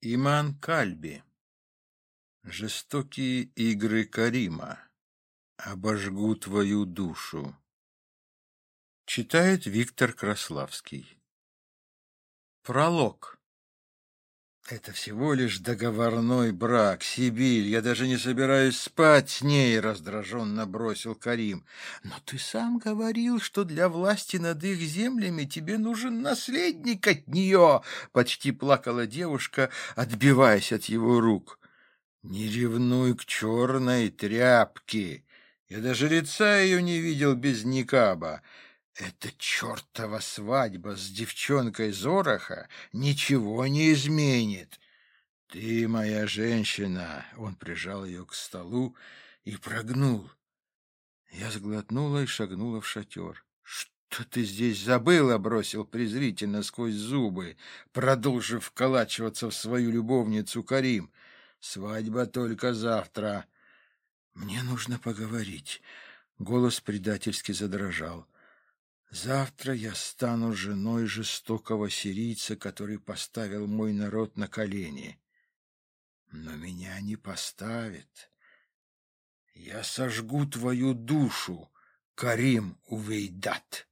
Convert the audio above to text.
Иман Кальби. Жестокие игры Карима. Обожгу твою душу. Читает Виктор Краславский. Пролог. Это всего лишь договорной брак, Сибирь. Я даже не собираюсь спать с ней, раздраженно бросил Карим. Но ты сам говорил, что для власти над их землями тебе нужен наследник от нее, почти плакала девушка, отбиваясь от его рук. Не ревнуй к черной тряпке. Я даже лица ее не видел без никаба. Эта чертова свадьба с девчонкой Зороха ничего не изменит. Ты моя женщина. Он прижал ее к столу и прогнул. Я сглотнула и шагнула в шатер. «Что ты здесь забыла?» — бросил презрительно сквозь зубы, продолжив вколачиваться в свою любовницу Карим. «Свадьба только завтра». «Мне нужно поговорить». Голос предательски задрожал. Завтра я стану женой жестокого сирийца, который поставил мой народ на колени. Но меня не поставит. Я сожгу твою душу, Карим Увейдат.